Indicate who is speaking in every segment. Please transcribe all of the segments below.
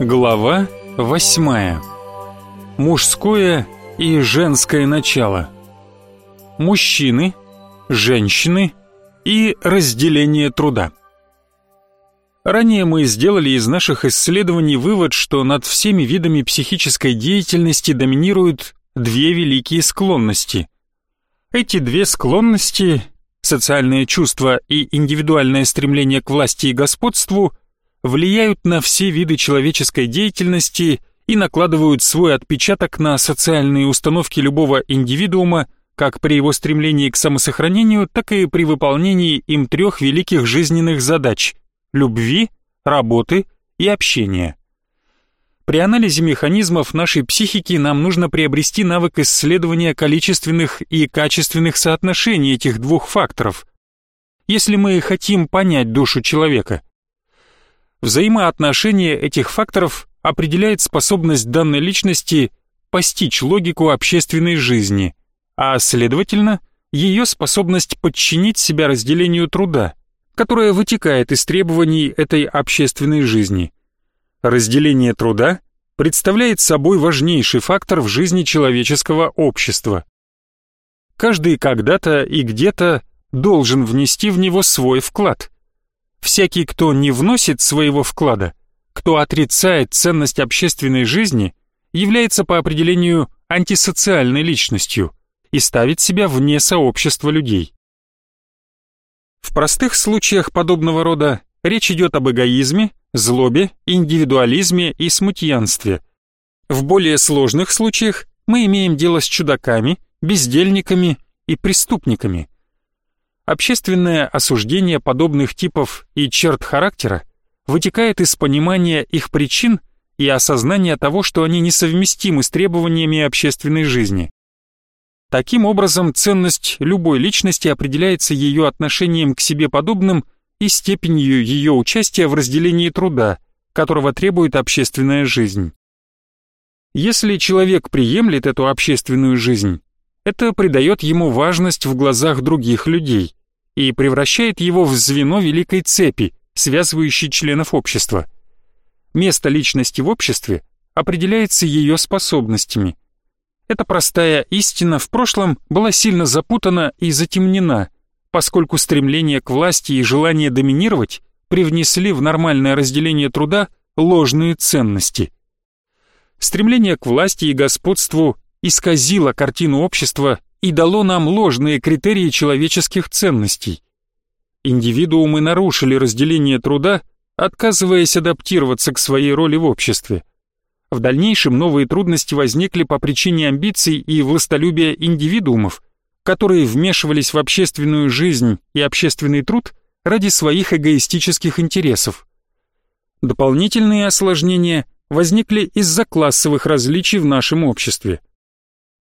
Speaker 1: Глава восьмая. Мужское и женское начало. Мужчины, женщины и разделение труда. Ранее мы сделали из наших исследований вывод, что над всеми видами психической деятельности доминируют две великие склонности. Эти две склонности, социальное чувство и индивидуальное стремление к власти и господству – влияют на все виды человеческой деятельности и накладывают свой отпечаток на социальные установки любого индивидуума как при его стремлении к самосохранению, так и при выполнении им трех великих жизненных задач – любви, работы и общения. При анализе механизмов нашей психики нам нужно приобрести навык исследования количественных и качественных соотношений этих двух факторов. Если мы хотим понять душу человека – Взаимоотношение этих факторов определяет способность данной личности постичь логику общественной жизни, а следовательно, ее способность подчинить себя разделению труда, которое вытекает из требований этой общественной жизни. Разделение труда представляет собой важнейший фактор в жизни человеческого общества. Каждый когда-то и где-то должен внести в него свой вклад – Всякий, кто не вносит своего вклада, кто отрицает ценность общественной жизни, является по определению антисоциальной личностью и ставит себя вне сообщества людей. В простых случаях подобного рода речь идет об эгоизме, злобе, индивидуализме и смутьянстве. В более сложных случаях мы имеем дело с чудаками, бездельниками и преступниками – Общественное осуждение подобных типов и черт характера вытекает из понимания их причин и осознания того, что они несовместимы с требованиями общественной жизни. Таким образом, ценность любой личности определяется ее отношением к себе подобным и степенью ее участия в разделении труда, которого требует общественная жизнь. Если человек приемлет эту общественную жизнь, это придает ему важность в глазах других людей и превращает его в звено великой цепи, связывающей членов общества. Место личности в обществе определяется ее способностями. Эта простая истина в прошлом была сильно запутана и затемнена, поскольку стремление к власти и желание доминировать привнесли в нормальное разделение труда ложные ценности. Стремление к власти и господству исказило картину общества и дало нам ложные критерии человеческих ценностей. Индивидуумы нарушили разделение труда, отказываясь адаптироваться к своей роли в обществе. В дальнейшем новые трудности возникли по причине амбиций и властолюбия индивидуумов, которые вмешивались в общественную жизнь и общественный труд ради своих эгоистических интересов. Дополнительные осложнения возникли из-за классовых различий в нашем обществе.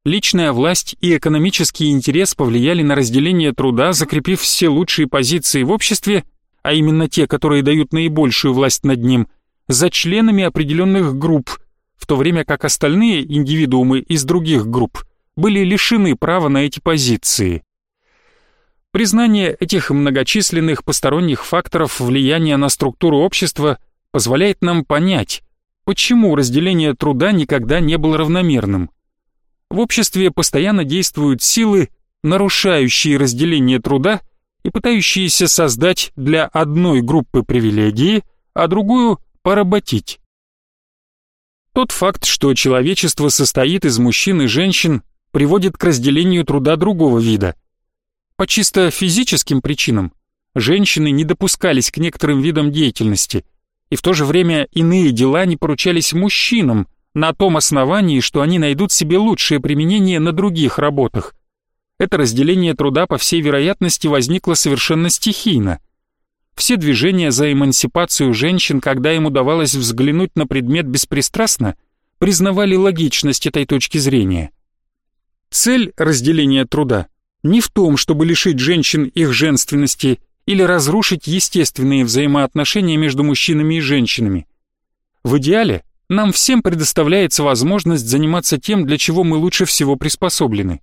Speaker 1: Личная власть и экономический интерес повлияли на разделение труда, закрепив все лучшие позиции в обществе, а именно те, которые дают наибольшую власть над ним, за членами определенных групп, в то время как остальные индивидуумы из других групп были лишены права на эти позиции. Признание этих многочисленных посторонних факторов влияния на структуру общества позволяет нам понять, почему разделение труда никогда не было равномерным. В обществе постоянно действуют силы, нарушающие разделение труда и пытающиеся создать для одной группы привилегии, а другую поработить. Тот факт, что человечество состоит из мужчин и женщин, приводит к разделению труда другого вида. По чисто физическим причинам женщины не допускались к некоторым видам деятельности, и в то же время иные дела не поручались мужчинам, на том основании, что они найдут себе лучшее применение на других работах. Это разделение труда, по всей вероятности, возникло совершенно стихийно. Все движения за эмансипацию женщин, когда им удавалось взглянуть на предмет беспристрастно, признавали логичность этой точки зрения. Цель разделения труда не в том, чтобы лишить женщин их женственности или разрушить естественные взаимоотношения между мужчинами и женщинами. В идеале нам всем предоставляется возможность заниматься тем, для чего мы лучше всего приспособлены.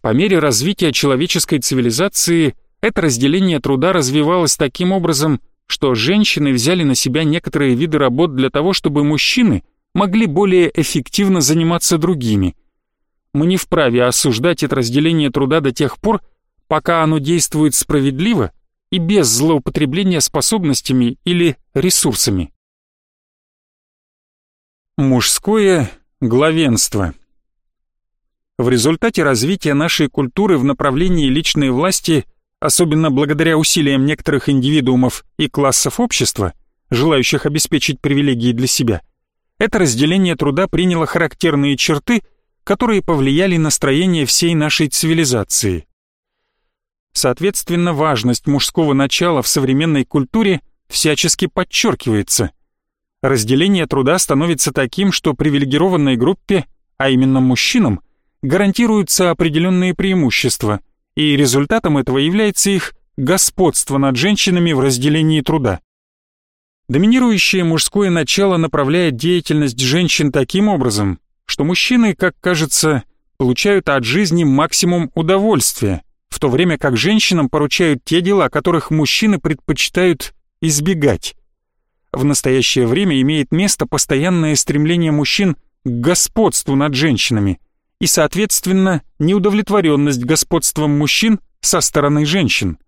Speaker 1: По мере развития человеческой цивилизации это разделение труда развивалось таким образом, что женщины взяли на себя некоторые виды работ для того, чтобы мужчины могли более эффективно заниматься другими. Мы не вправе осуждать это разделение труда до тех пор, пока оно действует справедливо и без злоупотребления способностями или ресурсами. Мужское главенство В результате развития нашей культуры в направлении личной власти, особенно благодаря усилиям некоторых индивидуумов и классов общества, желающих обеспечить привилегии для себя, это разделение труда приняло характерные черты, которые повлияли на строение всей нашей цивилизации. Соответственно, важность мужского начала в современной культуре всячески подчеркивается. Разделение труда становится таким, что привилегированной группе, а именно мужчинам, гарантируются определенные преимущества, и результатом этого является их господство над женщинами в разделении труда. Доминирующее мужское начало направляет деятельность женщин таким образом, что мужчины, как кажется, получают от жизни максимум удовольствия, в то время как женщинам поручают те дела, которых мужчины предпочитают избегать. В настоящее время имеет место постоянное стремление мужчин к господству над женщинами и, соответственно, неудовлетворенность господством мужчин со стороны женщин.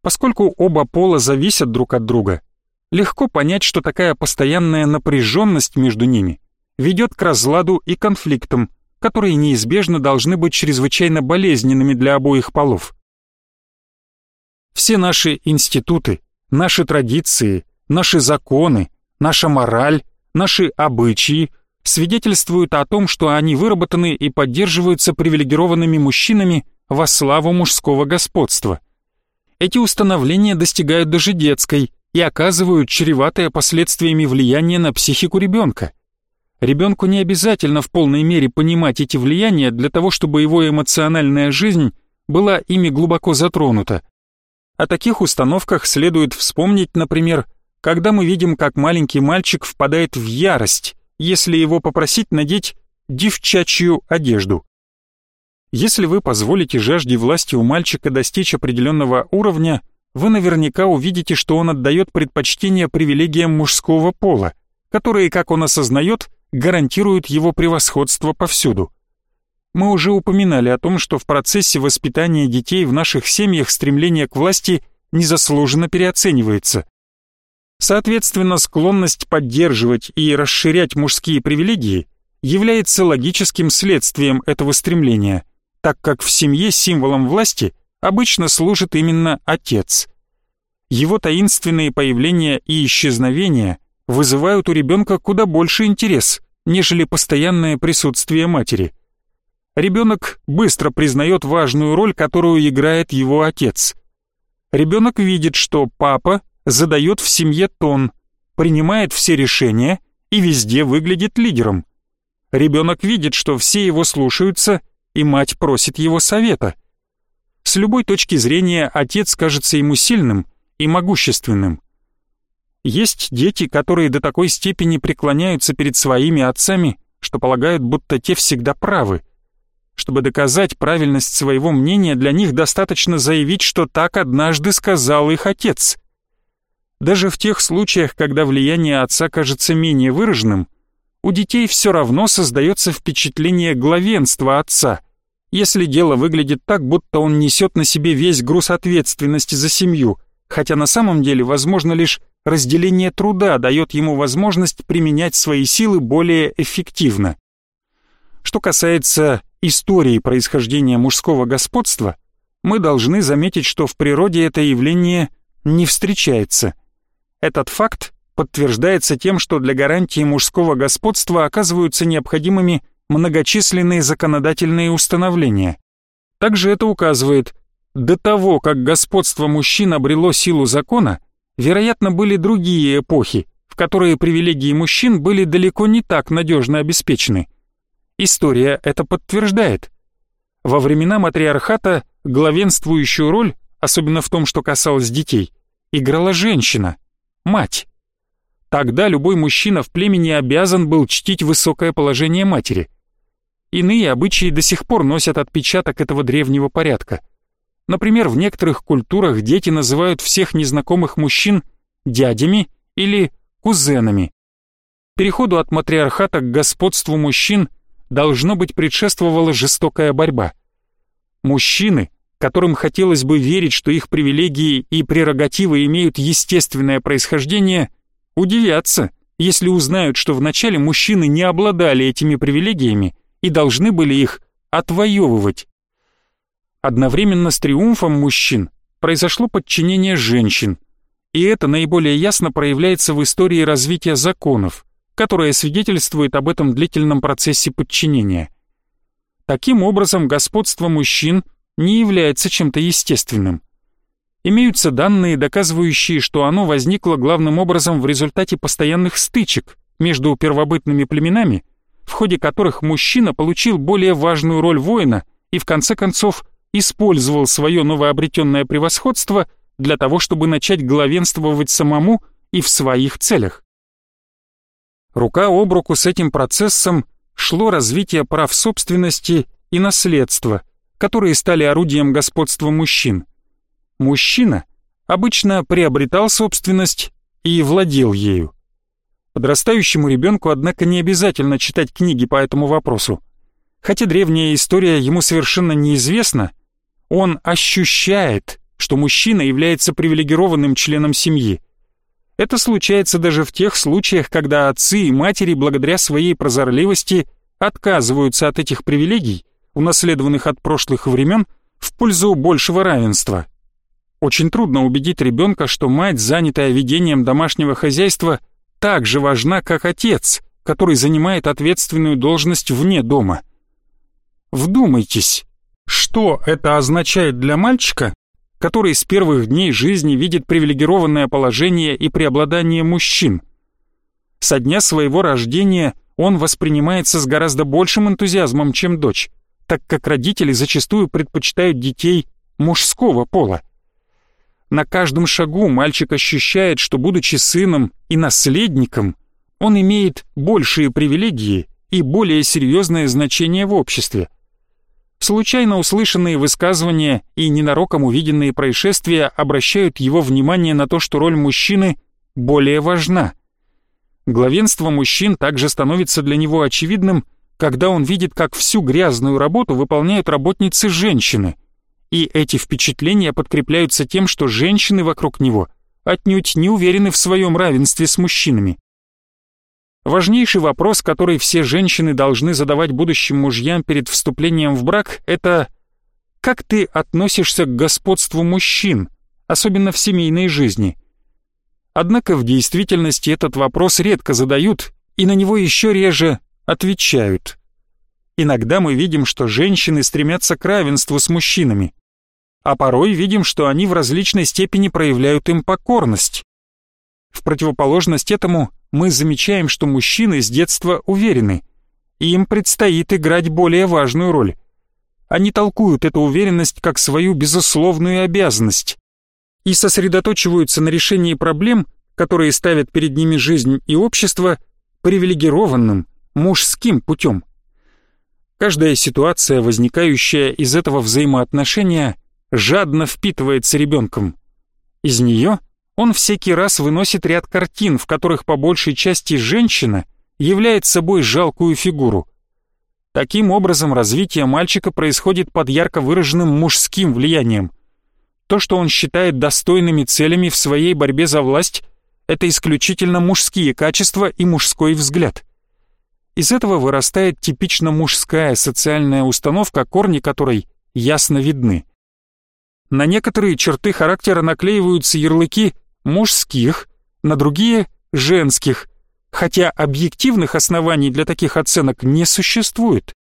Speaker 1: Поскольку оба пола зависят друг от друга, легко понять, что такая постоянная напряженность между ними ведет к разладу и конфликтам, которые неизбежно должны быть чрезвычайно болезненными для обоих полов. Все наши институты, наши традиции, наши законы, наша мораль, наши обычаи свидетельствуют о том, что они выработаны и поддерживаются привилегированными мужчинами во славу мужского господства. Эти установления достигают даже детской и оказывают чреватое последствиями влияние на психику ребенка – Ребенку не обязательно в полной мере понимать эти влияния для того, чтобы его эмоциональная жизнь была ими глубоко затронута. О таких установках следует вспомнить, например, когда мы видим, как маленький мальчик впадает в ярость, если его попросить надеть девчачью одежду. Если вы позволите жажде власти у мальчика достичь определенного уровня, вы наверняка увидите, что он отдает предпочтение привилегиям мужского пола, которые, как он осознает, гарантируют его превосходство повсюду. Мы уже упоминали о том, что в процессе воспитания детей в наших семьях стремление к власти незаслуженно переоценивается. Соответственно, склонность поддерживать и расширять мужские привилегии является логическим следствием этого стремления, так как в семье символом власти обычно служит именно отец. Его таинственные появления и исчезновения вызывают у ребенка куда больше интерес, нежели постоянное присутствие матери. Ребенок быстро признает важную роль, которую играет его отец. Ребенок видит, что папа задает в семье тон, принимает все решения и везде выглядит лидером. Ребенок видит, что все его слушаются, и мать просит его совета. С любой точки зрения отец кажется ему сильным и могущественным. Есть дети, которые до такой степени преклоняются перед своими отцами, что полагают, будто те всегда правы. Чтобы доказать правильность своего мнения, для них достаточно заявить, что так однажды сказал их отец. Даже в тех случаях, когда влияние отца кажется менее выраженным, у детей все равно создается впечатление главенства отца, если дело выглядит так, будто он несет на себе весь груз ответственности за семью, хотя на самом деле возможно лишь разделение труда дает ему возможность применять свои силы более эффективно. Что касается истории происхождения мужского господства, мы должны заметить, что в природе это явление не встречается. Этот факт подтверждается тем, что для гарантии мужского господства оказываются необходимыми многочисленные законодательные установления. Также это указывает, до того, как господство мужчин обрело силу закона, вероятно, были другие эпохи, в которые привилегии мужчин были далеко не так надежно обеспечены. История это подтверждает. Во времена матриархата главенствующую роль, особенно в том, что касалось детей, играла женщина, мать. Тогда любой мужчина в племени обязан был чтить высокое положение матери. Иные обычаи до сих пор носят отпечаток этого древнего порядка – Например, в некоторых культурах дети называют всех незнакомых мужчин дядями или кузенами. Переходу от матриархата к господству мужчин должно быть предшествовала жестокая борьба. Мужчины, которым хотелось бы верить, что их привилегии и прерогативы имеют естественное происхождение, удивятся, если узнают, что вначале мужчины не обладали этими привилегиями и должны были их отвоевывать. Одновременно с триумфом мужчин произошло подчинение женщин, и это наиболее ясно проявляется в истории развития законов, которая свидетельствует об этом длительном процессе подчинения. Таким образом, господство мужчин не является чем-то естественным. Имеются данные, доказывающие, что оно возникло главным образом в результате постоянных стычек между первобытными племенами, в ходе которых мужчина получил более важную роль воина и в конце концов использовал свое новообретенное превосходство для того, чтобы начать главенствовать самому и в своих целях. Рука об руку с этим процессом шло развитие прав собственности и наследства, которые стали орудием господства мужчин. Мужчина обычно приобретал собственность и владел ею. Подрастающему ребенку, однако, не обязательно читать книги по этому вопросу. Хотя древняя история ему совершенно неизвестна, он ощущает, что мужчина является привилегированным членом семьи – это случается даже в тех случаях, когда отцы и матери благодаря своей прозорливости отказываются от этих привилегий, унаследованных от прошлых времен, в пользу большего равенства. Очень трудно убедить ребенка, что мать, занятая ведением домашнего хозяйства, так же важна, как отец, который занимает ответственную должность вне дома. Вдумайтесь, что это означает для мальчика, который с первых дней жизни видит привилегированное положение и преобладание мужчин. Со дня своего рождения он воспринимается с гораздо большим энтузиазмом, чем дочь, так как родители зачастую предпочитают детей мужского пола. На каждом шагу мальчик ощущает, что, будучи сыном и наследником, он имеет большие привилегии и более серьезное значение в обществе – Случайно услышанные высказывания и ненароком увиденные происшествия обращают его внимание на то, что роль мужчины более важна. Главенство мужчин также становится для него очевидным, когда он видит, как всю грязную работу выполняют работницы-женщины. И эти впечатления подкрепляются тем, что женщины вокруг него отнюдь не уверены в своем равенстве с мужчинами. Важнейший вопрос, который все женщины должны задавать будущим мужьям перед вступлением в брак, это «Как ты относишься к господству мужчин, особенно в семейной жизни?» Однако в действительности этот вопрос редко задают, и на него еще реже отвечают. Иногда мы видим, что женщины стремятся к равенству с мужчинами, а порой видим, что они в различной степени проявляют им покорность. В противоположность этому мы замечаем, что мужчины с детства уверены, и им предстоит играть более важную роль. Они толкуют эту уверенность как свою безусловную обязанность и сосредоточиваются на решении проблем, которые ставят перед ними жизнь и общество, привилегированным, мужским путем. Каждая ситуация, возникающая из этого взаимоотношения, жадно впитывается ребенком. Из нее – он всякий раз выносит ряд картин, в которых по большей части женщина является собой жалкую фигуру. Таким образом, развитие мальчика происходит под ярко выраженным мужским влиянием. То, что он считает достойными целями в своей борьбе за власть, это исключительно мужские качества и мужской взгляд. Из этого вырастает типично мужская социальная установка, корни которой ясно видны. На некоторые черты характера наклеиваются ярлыки мужских, на другие – женских, хотя объективных оснований для таких оценок не существует.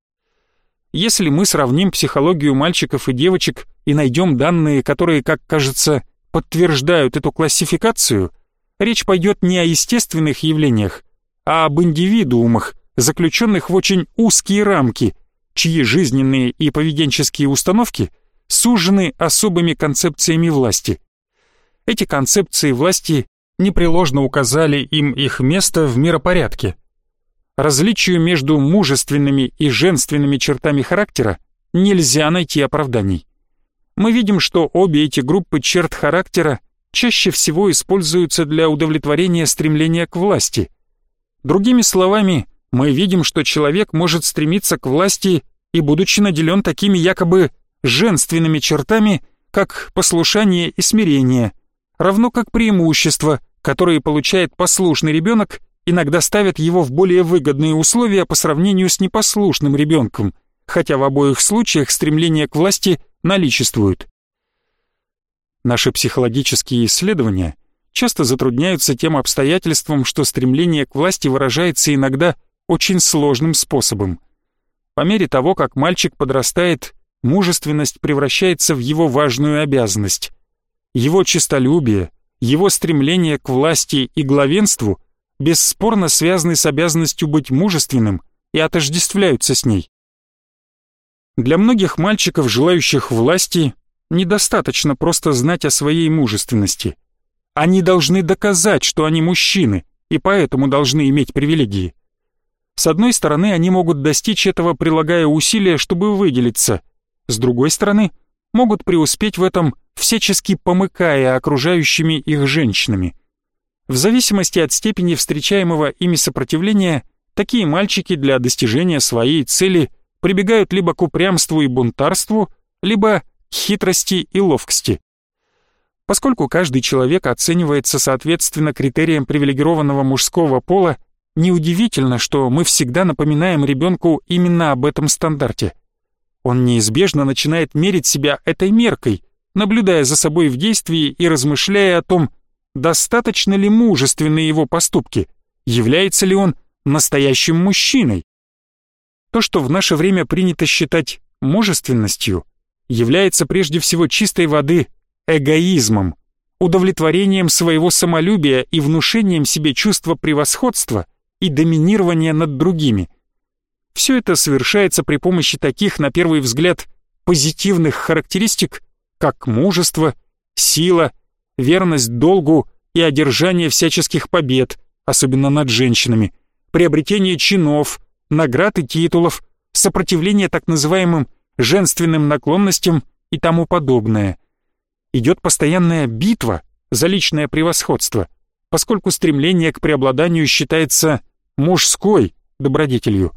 Speaker 1: Если мы сравним психологию мальчиков и девочек и найдем данные, которые, как кажется, подтверждают эту классификацию, речь пойдет не о естественных явлениях, а об индивидуумах, заключенных в очень узкие рамки, чьи жизненные и поведенческие установки сужены особыми концепциями власти. Эти концепции власти непреложно указали им их место в миропорядке. Различию между мужественными и женственными чертами характера нельзя найти оправданий. Мы видим, что обе эти группы черт характера чаще всего используются для удовлетворения стремления к власти. Другими словами, мы видим, что человек может стремиться к власти и, будучи наделен такими якобы женственными чертами, как послушание и смирение, равно как преимущества, которые получает послушный ребенок, иногда ставят его в более выгодные условия по сравнению с непослушным ребенком, хотя в обоих случаях стремление к власти наличествует. Наши психологические исследования часто затрудняются тем обстоятельством, что стремление к власти выражается иногда очень сложным способом. По мере того, как мальчик подрастает, мужественность превращается в его важную обязанность. Его честолюбие, его стремление к власти и главенству бесспорно связаны с обязанностью быть мужественным и отождествляются с ней. Для многих мальчиков, желающих власти, недостаточно просто знать о своей мужественности. Они должны доказать, что они мужчины, и поэтому должны иметь привилегии. С одной стороны, они могут достичь этого, прилагая усилия, чтобы выделиться. С другой стороны, могут преуспеть в этом, всячески помыкая окружающими их женщинами. В зависимости от степени встречаемого ими сопротивления, такие мальчики для достижения своей цели прибегают либо к упрямству и бунтарству, либо к хитрости и ловкости. Поскольку каждый человек оценивается соответственно критериям привилегированного мужского пола, неудивительно, что мы всегда напоминаем ребенку именно об этом стандарте. Он неизбежно начинает мерить себя этой меркой, наблюдая за собой в действии и размышляя о том, достаточно ли мужественны его поступки, является ли он настоящим мужчиной. То, что в наше время принято считать мужественностью, является прежде всего чистой воды эгоизмом, удовлетворением своего самолюбия и внушением себе чувства превосходства и доминирования над другими. Все это совершается при помощи таких, на первый взгляд, позитивных характеристик, как мужество, сила, верность долгу и одержание всяческих побед, особенно над женщинами, приобретение чинов, наград и титулов, сопротивление так называемым женственным наклонностям и тому подобное. Идет постоянная битва за личное превосходство, поскольку стремление к преобладанию считается мужской добродетелью.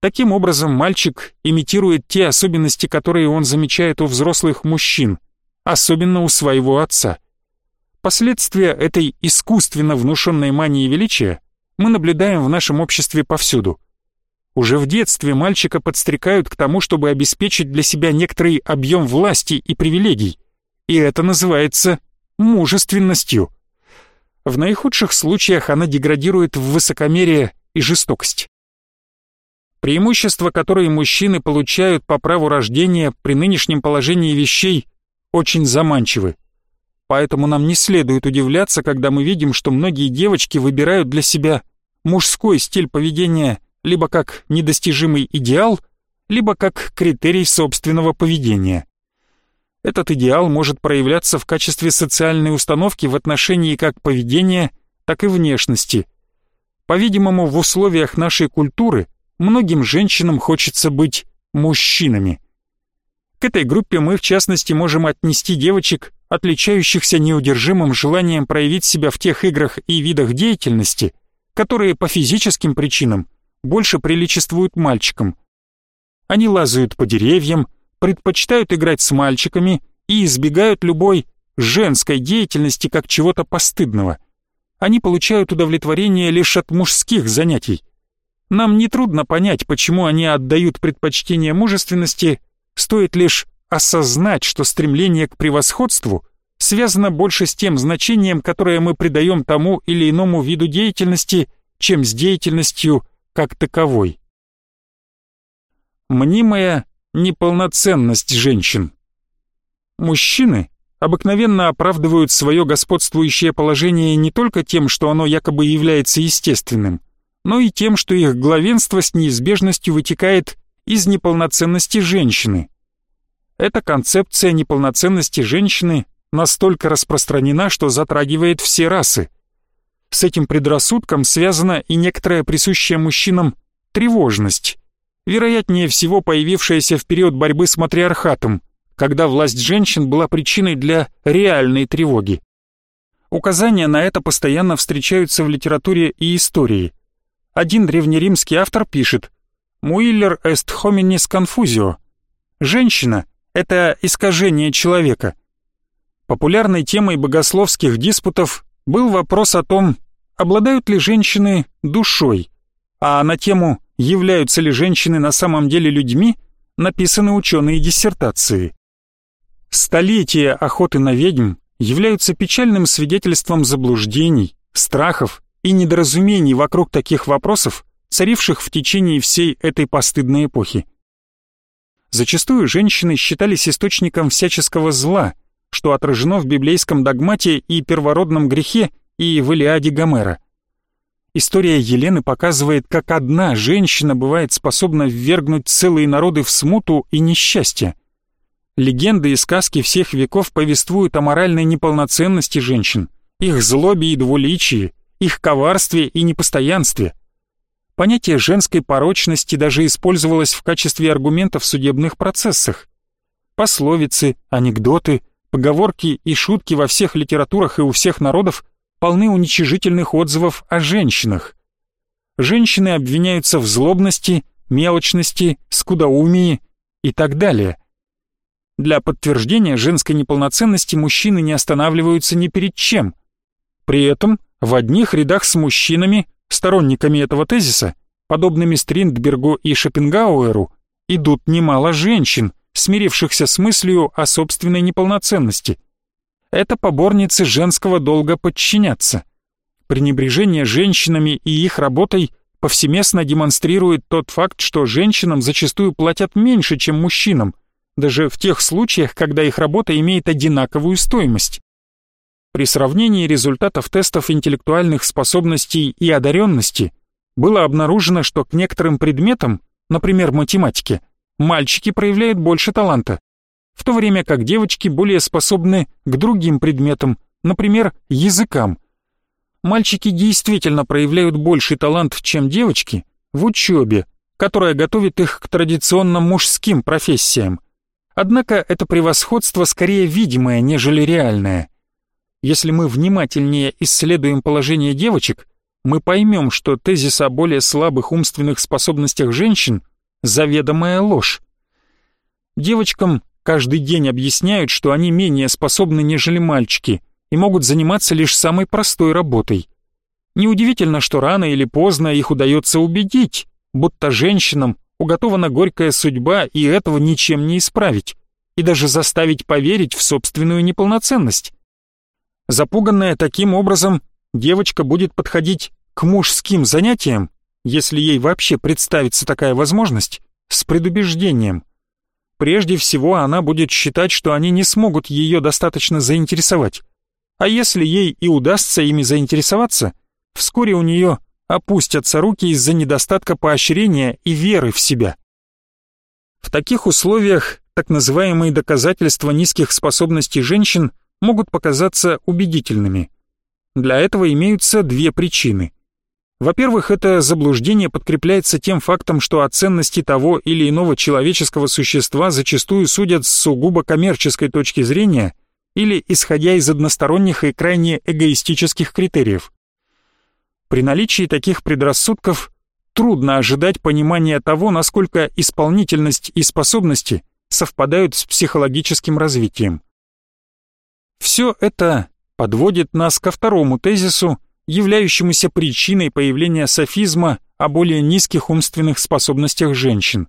Speaker 1: Таким образом, мальчик имитирует те особенности, которые он замечает у взрослых мужчин, особенно у своего отца. Последствия этой искусственно внушенной мании величия мы наблюдаем в нашем обществе повсюду. Уже в детстве мальчика подстрекают к тому, чтобы обеспечить для себя некоторый объем власти и привилегий, и это называется мужественностью. В наихудших случаях она деградирует в высокомерие и жестокость. Преимущества, которые мужчины получают по праву рождения при нынешнем положении вещей, очень заманчивы. Поэтому нам не следует удивляться, когда мы видим, что многие девочки выбирают для себя мужской стиль поведения либо как недостижимый идеал, либо как критерий собственного поведения. Этот идеал может проявляться в качестве социальной установки в отношении как поведения, так и внешности. По-видимому, в условиях нашей культуры многим женщинам хочется быть мужчинами. К этой группе мы, в частности, можем отнести девочек, отличающихся неудержимым желанием проявить себя в тех играх и видах деятельности, которые по физическим причинам больше приличествуют мальчикам. Они лазают по деревьям, предпочитают играть с мальчиками и избегают любой женской деятельности как чего-то постыдного. Они получают удовлетворение лишь от мужских занятий. Нам нетрудно понять, почему они отдают предпочтение мужественности, стоит лишь осознать, что стремление к превосходству связано больше с тем значением, которое мы придаем тому или иному виду деятельности, чем с деятельностью как таковой. Мнимая неполноценность женщин. Мужчины обыкновенно оправдывают свое господствующее положение не только тем, что оно якобы является естественным, но и тем, что их главенство с неизбежностью вытекает из неполноценности женщины. Эта концепция неполноценности женщины настолько распространена, что затрагивает все расы. С этим предрассудком связана и некоторая присущая мужчинам тревожность, вероятнее всего появившаяся в период борьбы с матриархатом, когда власть женщин была причиной для реальной тревоги. Указания на это постоянно встречаются в литературе и истории. Один древнеримский автор пишет «Муиллер est hominis confusio» Женщина — это искажение человека. Популярной темой богословских диспутов был вопрос о том, обладают ли женщины душой, а на тему «являются ли женщины на самом деле людьми» написаны ученые диссертации. Столетия охоты на ведьм являются печальным свидетельством заблуждений, страхов и недоразумений вокруг таких вопросов, царивших в течение всей этой постыдной эпохи. Зачастую женщины считались источником всяческого зла, что отражено в библейском догмате и первородном грехе и в Илиаде Гомера. История Елены показывает, как одна женщина бывает способна ввергнуть целые народы в смуту и несчастье. Легенды и сказки всех веков повествуют о моральной неполноценности женщин, их злобе и двуличии, их коварстве и непостоянстве – Понятие женской порочности даже использовалось в качестве аргумента в судебных процессах. Пословицы, анекдоты, поговорки и шутки во всех литературах и у всех народов полны уничижительных отзывов о женщинах. Женщины обвиняются в злобности, мелочности, скудоумии и так далее. Для подтверждения женской неполноценности мужчины не останавливаются ни перед чем. При этом в одних рядах с мужчинами Сторонниками этого тезиса, подобными Стриндбергу и Шопенгауэру, идут немало женщин, смирившихся с мыслью о собственной неполноценности. Это поборницы женского долга подчиняться. Пренебрежение женщинами и их работой повсеместно демонстрирует тот факт, что женщинам зачастую платят меньше, чем мужчинам, даже в тех случаях, когда их работа имеет одинаковую стоимость. При сравнении результатов тестов интеллектуальных способностей и одаренности было обнаружено, что к некоторым предметам, например, математике, мальчики проявляют больше таланта, в то время как девочки более способны к другим предметам, например, языкам. Мальчики действительно проявляют больший талант, чем девочки, в учебе, которая готовит их к традиционно мужским профессиям. Однако это превосходство скорее видимое, нежели реальное. Если мы внимательнее исследуем положение девочек, мы поймем, что тезис о более слабых умственных способностях женщин – заведомая ложь. Девочкам каждый день объясняют, что они менее способны, нежели мальчики, и могут заниматься лишь самой простой работой. Неудивительно, что рано или поздно их удается убедить, будто женщинам уготована горькая судьба и этого ничем не исправить, и даже заставить поверить в собственную неполноценность. Запуганная таким образом, девочка будет подходить к мужским занятиям, если ей вообще представится такая возможность, с предубеждением. Прежде всего она будет считать, что они не смогут ее достаточно заинтересовать. А если ей и удастся ими заинтересоваться, вскоре у нее опустятся руки из-за недостатка поощрения и веры в себя. В таких условиях так называемые доказательства низких способностей женщин могут показаться убедительными. Для этого имеются две причины. Во-первых, это заблуждение подкрепляется тем фактом, что о ценности того или иного человеческого существа зачастую судят с сугубо коммерческой точки зрения или исходя из односторонних и крайне эгоистических критериев. При наличии таких предрассудков трудно ожидать понимания того, насколько исполнительность и способности совпадают с психологическим развитием. Все это подводит нас ко второму тезису, являющемуся причиной появления софизма о более низких умственных способностях женщин.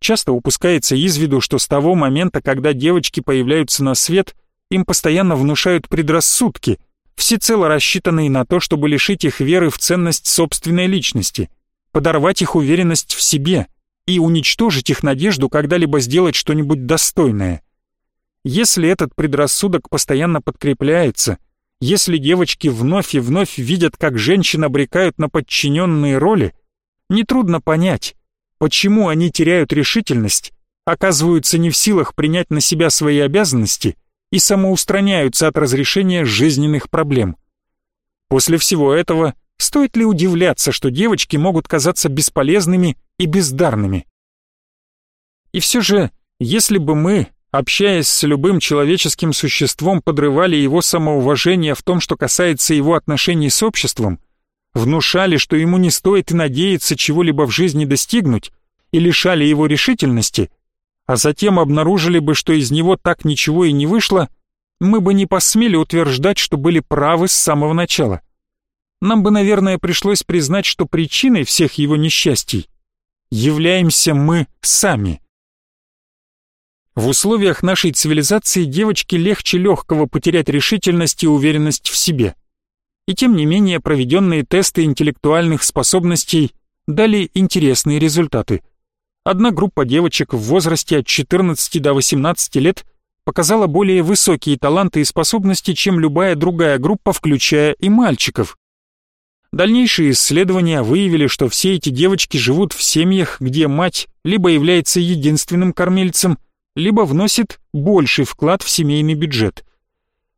Speaker 1: Часто упускается из виду, что с того момента, когда девочки появляются на свет, им постоянно внушают предрассудки, всецело рассчитанные на то, чтобы лишить их веры в ценность собственной личности, подорвать их уверенность в себе и уничтожить их надежду когда-либо сделать что-нибудь достойное. Если этот предрассудок постоянно подкрепляется, если девочки вновь и вновь видят, как женщин обрекают на подчиненные роли, нетрудно понять, почему они теряют решительность, оказываются не в силах принять на себя свои обязанности и самоустраняются от разрешения жизненных проблем. После всего этого стоит ли удивляться, что девочки могут казаться бесполезными и бездарными? И все же, если бы мы общаясь с любым человеческим существом, подрывали его самоуважение в том, что касается его отношений с обществом, внушали, что ему не стоит и надеяться чего-либо в жизни достигнуть, и лишали его решительности, а затем обнаружили бы, что из него так ничего и не вышло, мы бы не посмели утверждать, что были правы с самого начала. Нам бы, наверное, пришлось признать, что причиной всех его несчастий являемся мы сами. В условиях нашей цивилизации девочке легче легкого потерять решительность и уверенность в себе. И тем не менее проведенные тесты интеллектуальных способностей дали интересные результаты. Одна группа девочек в возрасте от 14 до 18 лет показала более высокие таланты и способности, чем любая другая группа, включая и мальчиков. Дальнейшие исследования выявили, что все эти девочки живут в семьях, где мать либо является единственным кормильцем, либо вносит больший вклад в семейный бюджет.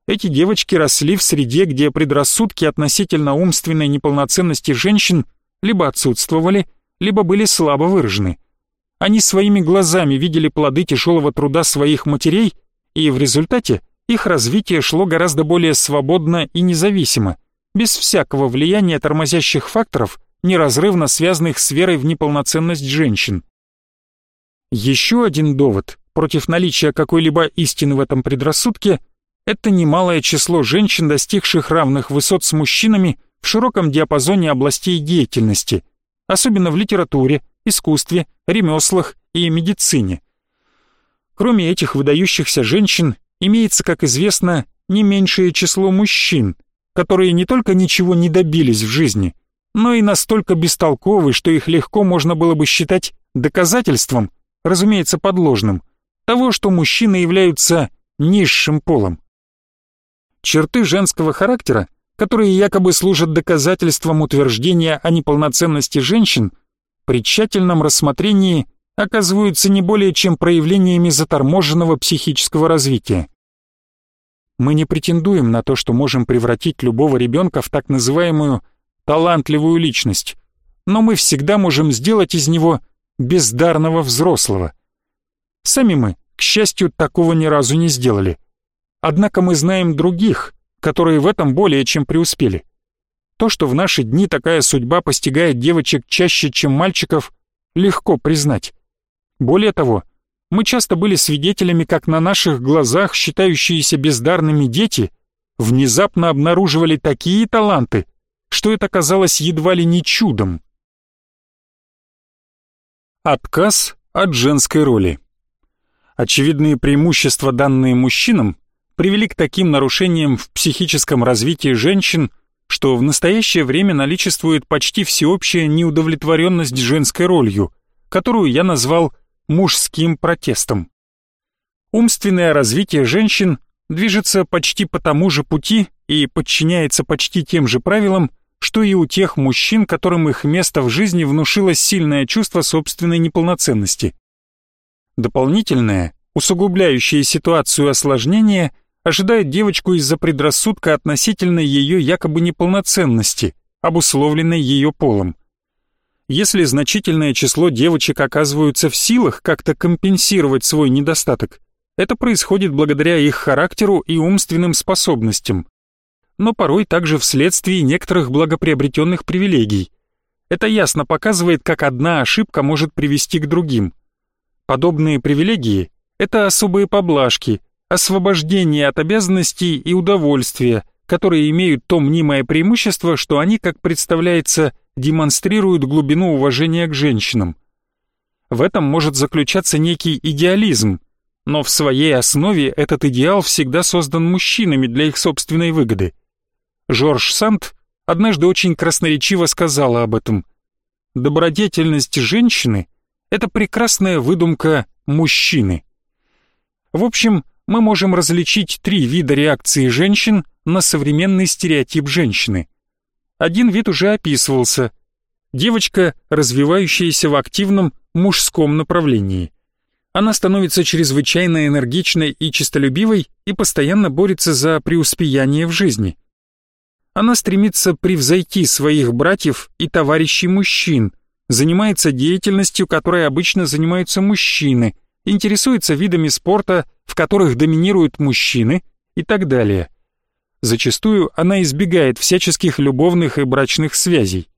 Speaker 1: Эти девочки росли в среде, где предрассудки относительно умственной неполноценности женщин либо отсутствовали, либо были слабо выражены. Они своими глазами видели плоды тяжелого труда своих матерей, и в результате их развитие шло гораздо более свободно и независимо – без всякого влияния тормозящих факторов, неразрывно связанных с верой в неполноценность женщин. Еще один довод против наличия какой-либо истины в этом предрассудке – это немалое число женщин, достигших равных высот с мужчинами в широком диапазоне областей деятельности, особенно в литературе, искусстве, ремеслах и медицине. Кроме этих выдающихся женщин, имеется, как известно, не меньшее число мужчин – которые не только ничего не добились в жизни, но и настолько бестолковы, что их легко можно было бы считать доказательством, разумеется, подложным, того, что мужчины являются низшим полом. Черты женского характера, которые якобы служат доказательством утверждения о неполноценности женщин, при тщательном рассмотрении оказываются не более чем проявлениями заторможенного психического развития. Мы не претендуем на то, что можем превратить любого ребенка в так называемую талантливую личность, но мы всегда можем сделать из него бездарного взрослого. Сами мы, к счастью, такого ни разу не сделали. Однако мы знаем других, которые в этом более чем преуспели. То, что в наши дни такая судьба постигает девочек чаще, чем мальчиков, легко признать. Более того, мы часто были свидетелями, как на наших глазах считающиеся бездарными дети внезапно обнаруживали такие таланты, что это казалось едва ли не чудом. Отказ от женской роли. Очевидные преимущества, данные мужчинам, привели к таким нарушениям в психическом развитии женщин, что в настоящее время наличествует почти всеобщая неудовлетворенность женской ролью, которую я назвал мужским протестом. Умственное развитие женщин движется почти по тому же пути и подчиняется почти тем же правилам, что и у тех мужчин, которым их место в жизни внушило сильное чувство собственной неполноценности. Дополнительное, усугубляющее ситуацию осложнение, ожидает девочку из-за предрассудка относительно ее якобы неполноценности, обусловленной ее полом. Если значительное число девочек оказываются в силах как-то компенсировать свой недостаток, это происходит благодаря их характеру и умственным способностям, но порой также вследствие некоторых благоприобретенных привилегий. Это ясно показывает, как одна ошибка может привести к другим. Подобные привилегии – это особые поблажки, освобождение от обязанностей и удовольствия, которые имеют то мнимое преимущество, что они, как представляется, демонстрируют глубину уважения к женщинам. В этом может заключаться некий идеализм, но в своей основе этот идеал всегда создан мужчинами для их собственной выгоды. Жорж Санд однажды очень красноречиво сказала об этом. Добродетельность женщины – это прекрасная выдумка мужчины. В общем, мы можем различить три вида реакции женщин на современный стереотип женщины – один вид уже описывался. Девочка, развивающаяся в активном мужском направлении. Она становится чрезвычайно энергичной и честолюбивой и постоянно борется за преуспеяние в жизни. Она стремится превзойти своих братьев и товарищей мужчин, занимается деятельностью, которой обычно занимаются мужчины, интересуется видами спорта, в которых доминируют мужчины и так далее. Зачастую она избегает всяческих любовных и брачных связей.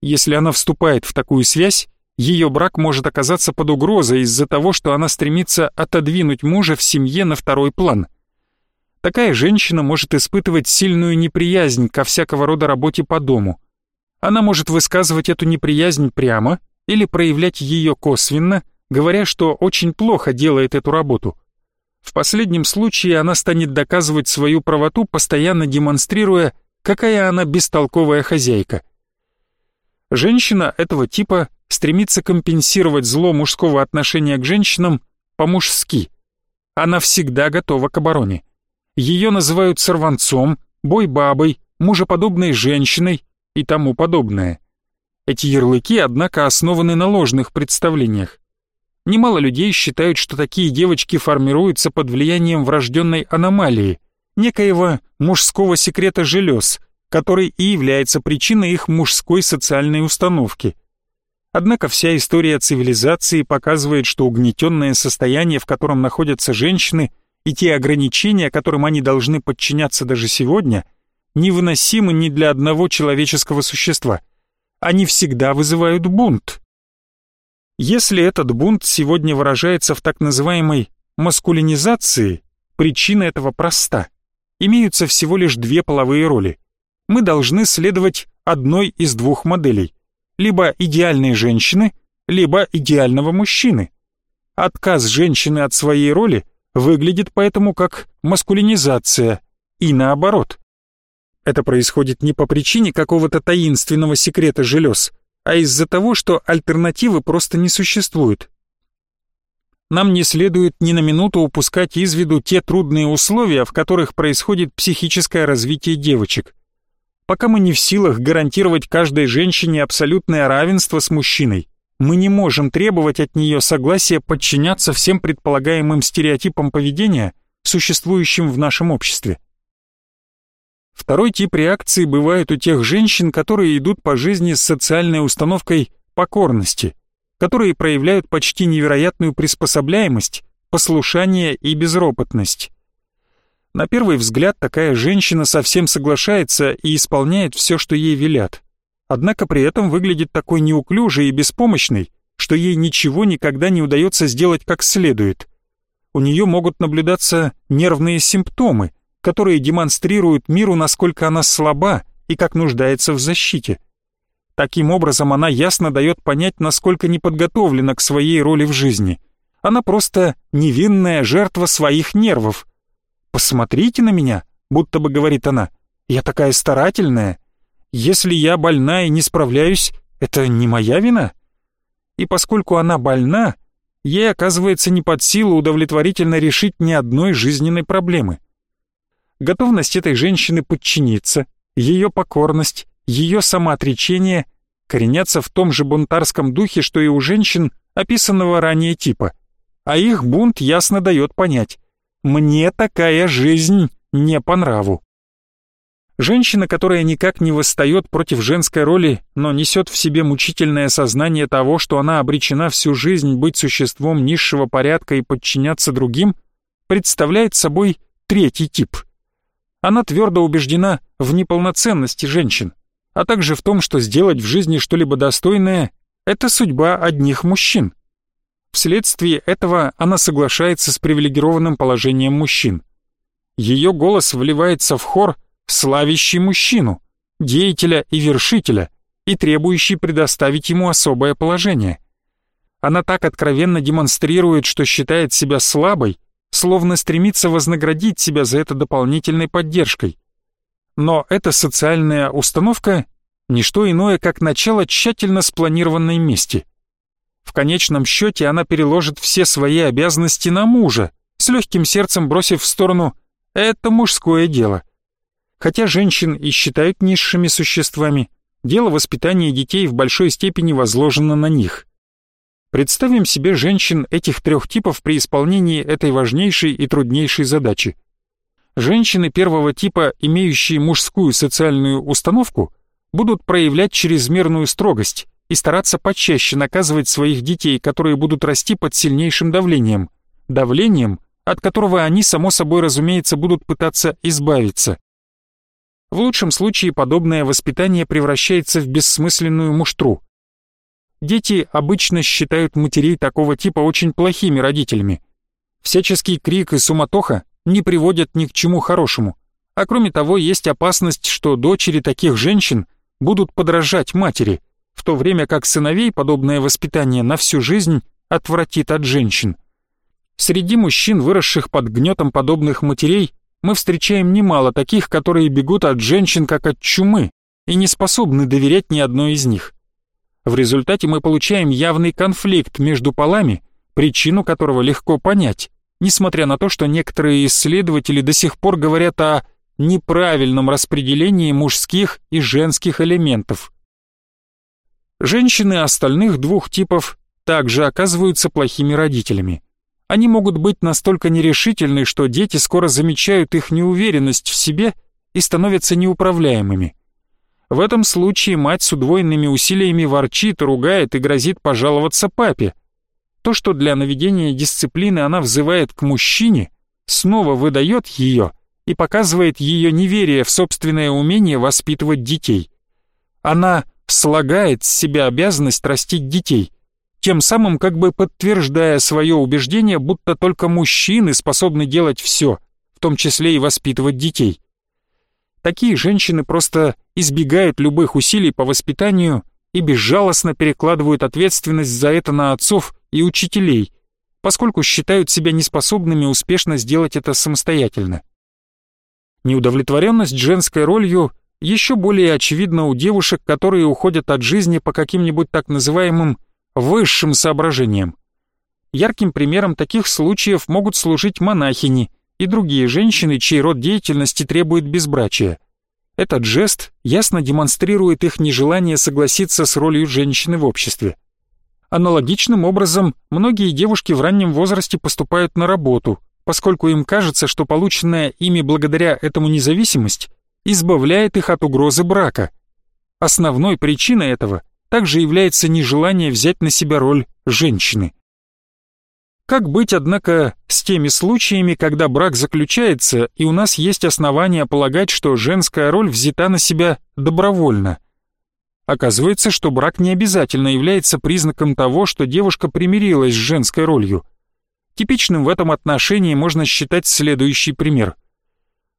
Speaker 1: Если она вступает в такую связь, ее брак может оказаться под угрозой из-за того, что она стремится отодвинуть мужа в семье на второй план. Такая женщина может испытывать сильную неприязнь ко всякого рода работе по дому. Она может высказывать эту неприязнь прямо или проявлять ее косвенно, говоря, что очень плохо делает эту работу. В последнем случае она станет доказывать свою правоту, постоянно демонстрируя, какая она бестолковая хозяйка. Женщина этого типа стремится компенсировать зло мужского отношения к женщинам по-мужски. Она всегда готова к обороне. Ее называют сорванцом, бойбабой, мужеподобной женщиной и тому подобное. Эти ярлыки, однако, основаны на ложных представлениях. Немало людей считают, что такие девочки формируются под влиянием врожденной аномалии, некоего мужского секрета желез, который и является причиной их мужской социальной установки. Однако вся история цивилизации показывает, что угнетенное состояние, в котором находятся женщины, и те ограничения, которым они должны подчиняться даже сегодня, невыносимы ни для одного человеческого существа. Они всегда вызывают бунт. Если этот бунт сегодня выражается в так называемой маскулинизации, причина этого проста. Имеются всего лишь две половые роли. Мы должны следовать одной из двух моделей. Либо идеальной женщины, либо идеального мужчины. Отказ женщины от своей роли выглядит поэтому как маскулинизация, и наоборот. Это происходит не по причине какого-то таинственного секрета желез, а из-за того, что альтернативы просто не существует. Нам не следует ни на минуту упускать из виду те трудные условия, в которых происходит психическое развитие девочек. Пока мы не в силах гарантировать каждой женщине абсолютное равенство с мужчиной, мы не можем требовать от нее согласия подчиняться всем предполагаемым стереотипам поведения, существующим в нашем обществе. Второй тип реакции бывает у тех женщин, которые идут по жизни с социальной установкой покорности, которые проявляют почти невероятную приспособляемость, послушание и безропотность. На первый взгляд такая женщина совсем соглашается и исполняет все, что ей велят. Однако при этом выглядит такой неуклюжей и беспомощной, что ей ничего никогда не удается сделать как следует. У нее могут наблюдаться нервные симптомы – которые демонстрируют миру, насколько она слаба и как нуждается в защите. Таким образом, она ясно дает понять, насколько не подготовлена к своей роли в жизни. Она просто невинная жертва своих нервов. «Посмотрите на меня», будто бы говорит она, «я такая старательная. Если я больна и не справляюсь, это не моя вина». И поскольку она больна, ей оказывается не под силу удовлетворительно решить ни одной жизненной проблемы – Готовность этой женщины подчиниться, ее покорность, ее самоотречение коренятся в том же бунтарском духе, что и у женщин, описанного ранее типа. А их бунт ясно дает понять «мне такая жизнь не по нраву». Женщина, которая никак не восстает против женской роли, но несет в себе мучительное сознание того, что она обречена всю жизнь быть существом низшего порядка и подчиняться другим, представляет собой третий тип – она твердо убеждена в неполноценности женщин, а также в том, что сделать в жизни что-либо достойное – это судьба одних мужчин. Вследствие этого она соглашается с привилегированным положением мужчин. Ее голос вливается в хор, славящий мужчину, деятеля и вершителя, и требующий предоставить ему особое положение. Она так откровенно демонстрирует, что считает себя слабой словно стремится вознаградить себя за это дополнительной поддержкой. Но эта социальная установка – не что иное, как начало тщательно спланированной мести. В конечном счете она переложит все свои обязанности на мужа, с легким сердцем бросив в сторону «это мужское дело». Хотя женщин и считают низшими существами, дело воспитания детей в большой степени возложено на них – Представим себе женщин этих трех типов при исполнении этой важнейшей и труднейшей задачи. Женщины первого типа, имеющие мужскую социальную установку, будут проявлять чрезмерную строгость и стараться почаще наказывать своих детей, которые будут расти под сильнейшим давлением. Давлением, от которого они, само собой разумеется, будут пытаться избавиться. В лучшем случае подобное воспитание превращается в бессмысленную муштру. Дети обычно считают матерей такого типа очень плохими родителями. Всяческий крик и суматоха не приводят ни к чему хорошему. А кроме того, есть опасность, что дочери таких женщин будут подражать матери, в то время как сыновей подобное воспитание на всю жизнь отвратит от женщин. Среди мужчин, выросших под гнетом подобных матерей, мы встречаем немало таких, которые бегут от женщин как от чумы и не способны доверять ни одной из них. В результате мы получаем явный конфликт между полами, причину которого легко понять, несмотря на то, что некоторые исследователи до сих пор говорят о неправильном распределении мужских и женских элементов. Женщины остальных двух типов также оказываются плохими родителями. Они могут быть настолько нерешительны, что дети скоро замечают их неуверенность в себе и становятся неуправляемыми. В этом случае мать с удвоенными усилиями ворчит, ругает и грозит пожаловаться папе. То, что для наведения дисциплины она взывает к мужчине, снова выдает ее и показывает ее неверие в собственное умение воспитывать детей. Она слагает с себя обязанность растить детей – тем самым как бы подтверждая свое убеждение, будто только мужчины способны делать все, в том числе и воспитывать детей. Такие женщины просто избегают любых усилий по воспитанию и безжалостно перекладывают ответственность за это на отцов и учителей, поскольку считают себя неспособными успешно сделать это самостоятельно. Неудовлетворенность женской ролью еще более очевидна у девушек, которые уходят от жизни по каким-нибудь так называемым высшим соображениям. Ярким примером таких случаев могут служить монахини и другие женщины, чей род деятельности требует безбрачия. Этот жест ясно демонстрирует их нежелание согласиться с ролью женщины в обществе. Аналогичным образом, многие девушки в раннем возрасте поступают на работу, поскольку им кажется, что полученная ими благодаря этому независимость избавляет их от угрозы брака. Основной причиной этого также является нежелание взять на себя роль женщины. Как быть, однако, с теми случаями, когда брак заключается, и у нас есть основания полагать, что женская роль взята на себя добровольно? Оказывается, что брак не обязательно является признаком того, что девушка примирилась с женской ролью. Типичным в этом отношении можно считать следующий пример.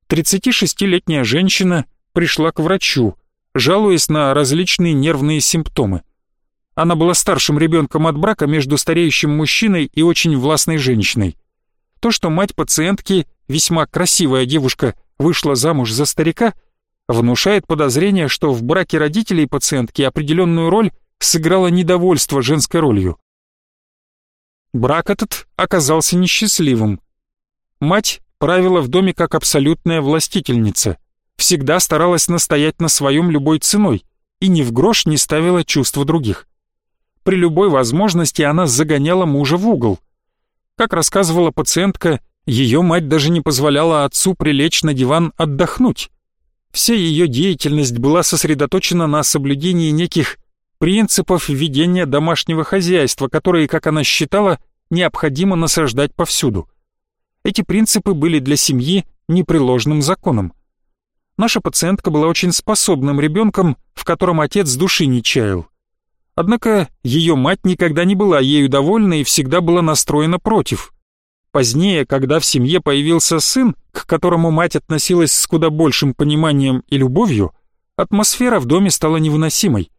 Speaker 1: 36-летняя женщина пришла к врачу, жалуясь на различные нервные симптомы. Она была старшим ребенком от брака между стареющим мужчиной и очень властной женщиной. То, что мать пациентки, весьма красивая девушка, вышла замуж за старика, внушает подозрение, что в браке родителей пациентки определенную роль сыграло недовольство женской ролью. Брак этот оказался несчастливым. Мать правила в доме как абсолютная властительница всегда старалась настоять на своем любой ценой и ни в грош не ставила чувства других. При любой возможности она загоняла мужа в угол. Как рассказывала пациентка, ее мать даже не позволяла отцу прилечь на диван отдохнуть. Вся ее деятельность была сосредоточена на соблюдении неких принципов ведения домашнего хозяйства, которые, как она считала, необходимо насаждать повсюду. Эти принципы были для семьи непреложным законом. Наша пациентка была очень способным ребенком, в котором отец души не чаял. Однако ее мать никогда не была ею довольна и всегда была настроена против. Позднее, когда в семье появился сын, к которому мать относилась с куда большим пониманием и любовью, атмосфера в доме стала невыносимой.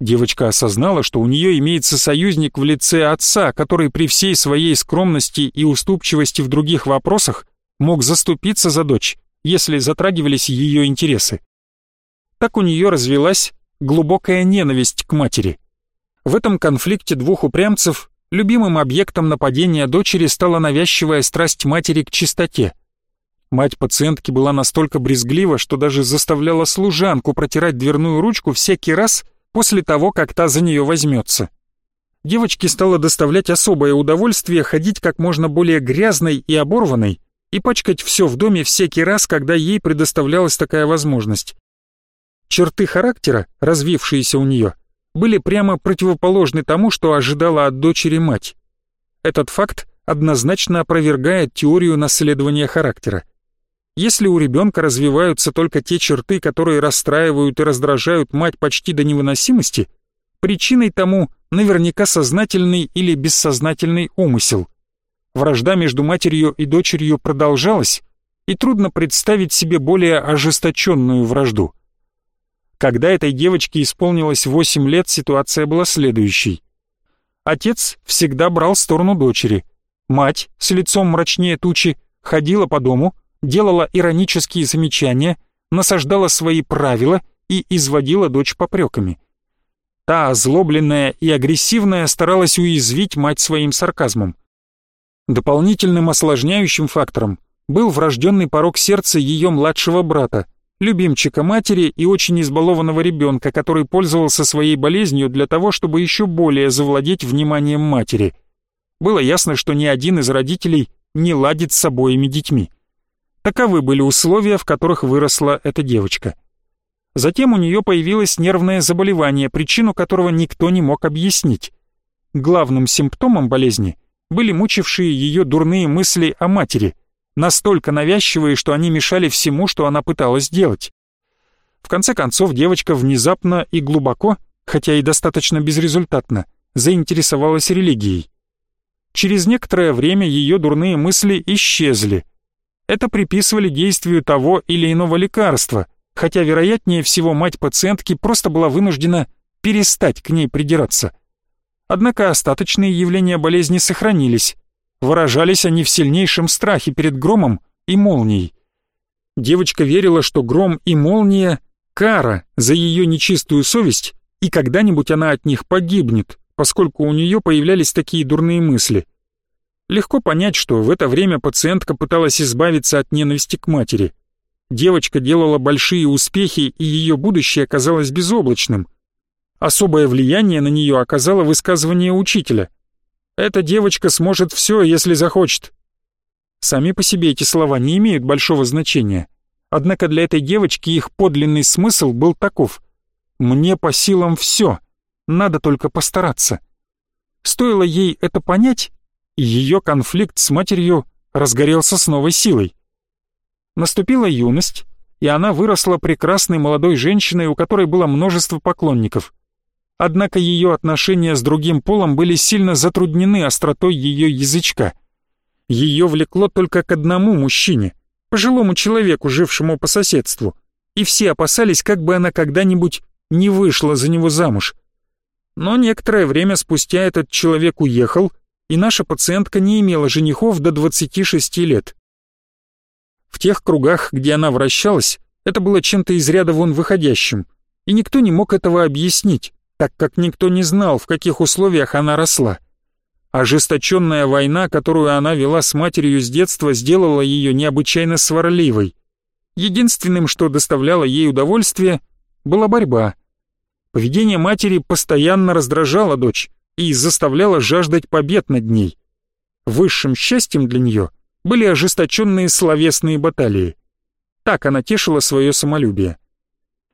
Speaker 1: Девочка осознала, что у нее имеется союзник в лице отца, который при всей своей скромности и уступчивости в других вопросах мог заступиться за дочь если затрагивались ее интересы. Так у нее развелась глубокая ненависть к матери. В этом конфликте двух упрямцев любимым объектом нападения дочери стала навязчивая страсть матери к чистоте. Мать пациентки была настолько брезглива, что даже заставляла служанку протирать дверную ручку всякий раз после того, как та за нее возьмется. Девочке стало доставлять особое удовольствие ходить как можно более грязной и оборванной, и пачкать все в доме всякий раз, когда ей предоставлялась такая возможность. Черты характера, развившиеся у нее, были прямо противоположны тому, что ожидала от дочери мать. Этот факт однозначно опровергает теорию наследования характера. Если у ребенка развиваются только те черты, которые расстраивают и раздражают мать почти до невыносимости, причиной тому наверняка сознательный или бессознательный умысел. Вражда между матерью и дочерью продолжалась, и трудно представить себе более ожесточенную вражду. Когда этой девочке исполнилось 8 лет, ситуация была следующей. Отец всегда брал сторону дочери. Мать, с лицом мрачнее тучи, ходила по дому, делала иронические замечания, насаждала свои правила и изводила дочь попреками. Та, озлобленная и агрессивная, старалась уязвить мать своим сарказмом. Дополнительным осложняющим фактором был врожденный порог сердца ее младшего брата, любимчика матери и очень избалованного ребенка, который пользовался своей болезнью для того, чтобы еще более завладеть вниманием матери. Было ясно, что ни один из родителей не ладит с обоими детьми. Таковы были условия, в которых выросла эта девочка. Затем у нее появилось нервное заболевание, причину которого никто не мог объяснить. Главным симптомом болезни были мучившие ее дурные мысли о матери, настолько навязчивые, что они мешали всему, что она пыталась делать. В конце концов, девочка внезапно и глубоко, хотя и достаточно безрезультатно, заинтересовалась религией. Через некоторое время ее дурные мысли исчезли – это приписывали действию того или иного лекарства, хотя вероятнее всего мать пациентки просто была вынуждена перестать к ней придираться. Однако остаточные явления болезни сохранились. Выражались они в сильнейшем страхе перед громом и молнией. Девочка верила, что гром и молния — кара за ее нечистую совесть, и когда-нибудь она от них погибнет, поскольку у нее появлялись такие дурные мысли — Легко понять, что в это время пациентка пыталась избавиться от ненависти к матери. Девочка делала большие успехи, и ее будущее казалось безоблачным. Особое влияние на нее оказало высказывание учителя. «Эта девочка сможет все, если захочет». Сами по себе эти слова не имеют большого значения. Однако для этой девочки их подлинный смысл был таков. «Мне по силам все, надо только постараться». Стоило ей это понять, и ее конфликт с матерью разгорелся с новой силой. Наступила юность, и она выросла прекрасной молодой женщиной, у которой было множество поклонников. Однако ее отношения с другим полом были сильно затруднены остротой ее язычка. Ее влекло только к одному мужчине, пожилому человеку, жившему по соседству, и все опасались, как бы она когда-нибудь не вышла за него замуж. Но некоторое время спустя этот человек уехал — и наша пациентка не имела женихов до 26 лет. В тех кругах, где она вращалась, это было чем-то из ряда вон выходящим, и никто не мог этого объяснить, так как никто не знал, в каких условиях она росла. Ожесточенная война, которую она вела с матерью с детства, сделала ее необычайно сварливой. Единственным, что доставляло ей удовольствие, была борьба. Поведение матери постоянно раздражало дочь, и заставляла жаждать побед над ней. Высшим счастьем для нее были ожесточенные словесные баталии. Так она тешила свое самолюбие.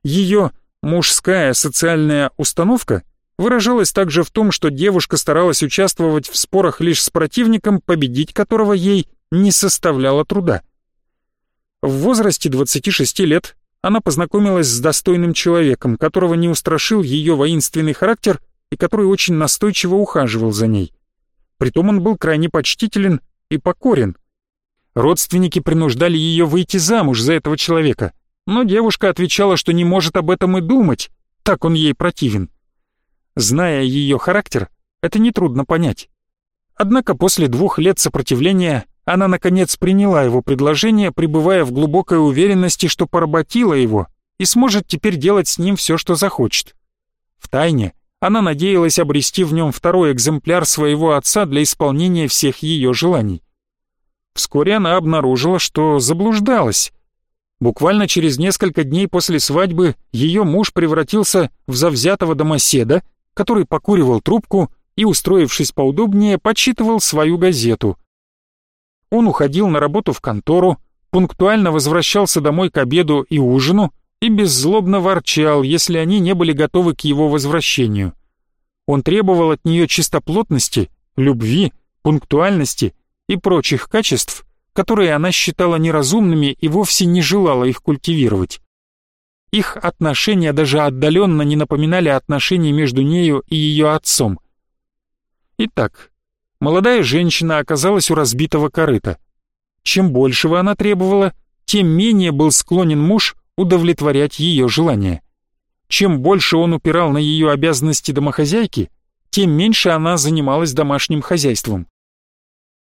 Speaker 1: Ее мужская социальная установка выражалась также в том, что девушка старалась участвовать в спорах лишь с противником, победить которого ей не составляло труда. В возрасте 26 лет она познакомилась с достойным человеком, которого не устрашил ее воинственный характер и который очень настойчиво ухаживал за ней. Притом он был крайне почтителен и покорен. Родственники принуждали ее выйти замуж за этого человека, но девушка отвечала, что не может об этом и думать, так он ей противен. Зная ее характер, это нетрудно понять. Однако после двух лет сопротивления она наконец приняла его предложение, пребывая в глубокой уверенности, что поработила его и сможет теперь делать с ним все, что захочет. В тайне она надеялась обрести в нем второй экземпляр своего отца для исполнения всех ее желаний. Вскоре она обнаружила, что заблуждалась. Буквально через несколько дней после свадьбы ее муж превратился в завзятого домоседа, который покуривал трубку и, устроившись поудобнее, подсчитывал свою газету. Он уходил на работу в контору, пунктуально возвращался домой к обеду и ужину и беззлобно ворчал, если они не были готовы к его возвращению. Он требовал от нее чистоплотности, любви, пунктуальности и прочих качеств, которые она считала неразумными и вовсе не желала их культивировать. Их отношения даже отдаленно не напоминали отношения между нею и ее отцом. Итак, молодая женщина оказалась у разбитого корыта. Чем большего она требовала, тем менее был склонен муж удовлетворять ее желания. Чем больше он упирал на ее обязанности домохозяйки, тем меньше она занималась домашним хозяйством.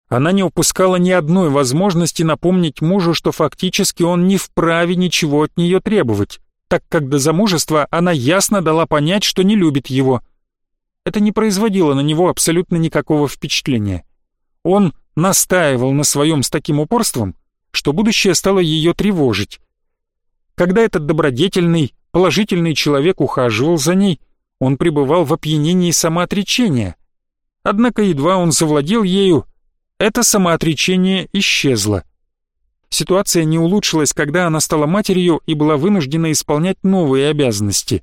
Speaker 1: Она не упускала ни одной возможности напомнить мужу, что фактически он не вправе ничего от нее требовать, так как до замужества она ясно дала понять, что не любит его. Это не производило на него абсолютно никакого впечатления. Он настаивал на своем с таким упорством, что будущее стало ее тревожить. Когда этот добродетельный, положительный человек ухаживал за ней, он пребывал в опьянении самоотречения. Однако едва он завладел ею, это самоотречение исчезло. Ситуация не улучшилась, когда она стала матерью и была вынуждена исполнять новые обязанности.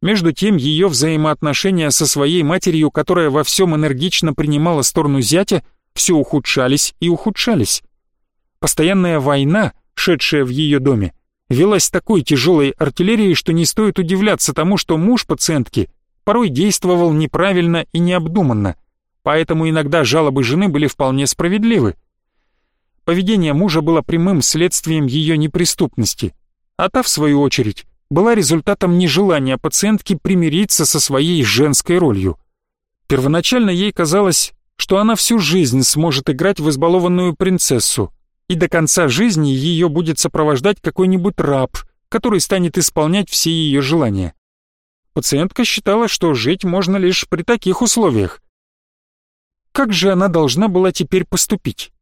Speaker 1: Между тем, ее взаимоотношения со своей матерью, которая во всем энергично принимала сторону зятя, все ухудшались и ухудшались. Постоянная война, шедшая в ее доме, велась такой тяжелой артиллерией, что не стоит удивляться тому, что муж пациентки порой действовал неправильно и необдуманно – поэтому иногда жалобы жены были вполне справедливы. Поведение мужа было прямым следствием ее неприступности, а та, в свою очередь, была результатом нежелания пациентки примириться со своей женской ролью. Первоначально ей казалось, что она всю жизнь сможет играть в избалованную принцессу, и до конца жизни ее будет сопровождать какой-нибудь раб, который станет исполнять все ее желания. Пациентка считала, что жить можно лишь при таких условиях, как же она должна была теперь поступить?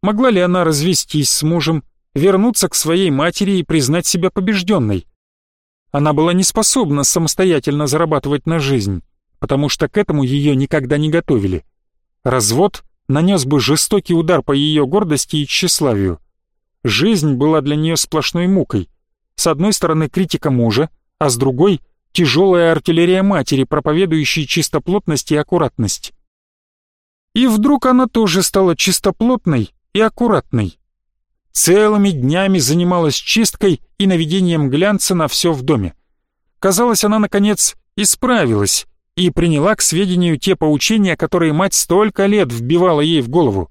Speaker 1: Могла ли она развестись с мужем, вернуться к своей матери и признать себя побежденной? Она была не способна самостоятельно зарабатывать на жизнь, потому что к этому ее никогда не готовили. Развод нанес бы жестокий удар по ее гордости и тщеславию. Жизнь была для нее сплошной мукой. С одной стороны критика мужа, а с другой — тяжелая артиллерия матери, проповедующей чистоплотность и аккуратность. И вдруг она тоже стала чистоплотной и аккуратной. Целыми днями занималась чисткой и наведением глянца на все в доме. Казалось, она, наконец, исправилась и приняла к сведению те поучения, которые мать столько лет вбивала ей в голову.